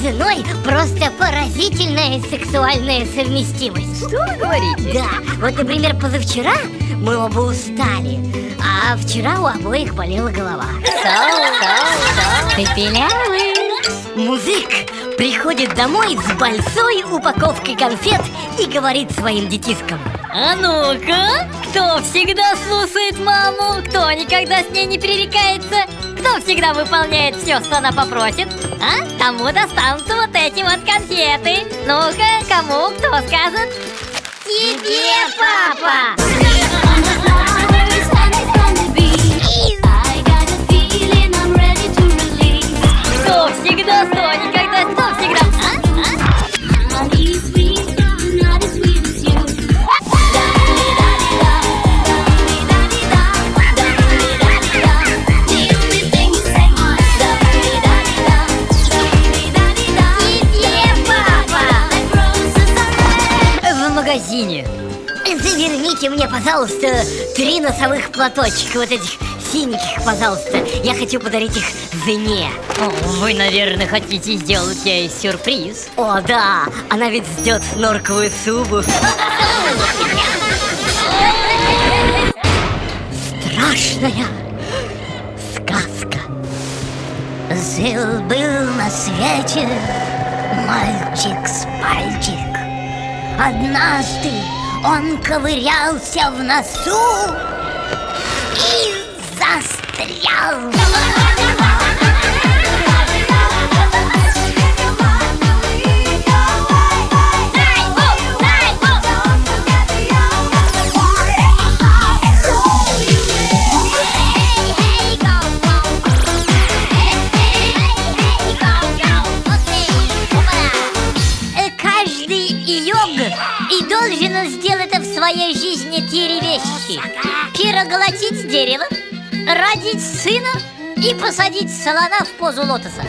женой просто поразительная сексуальная совместимость. Что вы говорите? Да, вот, например, позавчера мы оба устали, а вчера у обоих болела голова. Пепелявый. Музык приходит домой с большой упаковкой конфет и говорит своим детискам: А ну-ка, кто всегда слушает маму, кто никогда с ней не перерекается, кто всегда выполняет все, что она попросит, а? Тому достанутся вот эти вот конфеты. Ну-ка, кому кто скажет? Тебе, папа! Магазине. Заверните мне, пожалуйста, три носовых платочка Вот этих синеньких, пожалуйста. Я хочу подарить их жене. О, Вы, наверное, хотите сделать ей сюрприз. О, да, она ведь ждет норковую субу Страшная сказка. Жил-был на свете мальчик с пальчик Однажды он ковырялся в носу и застрял в своей жизни три вещи Переглотить дерево, родить сына и посадить слона в позу лотоса.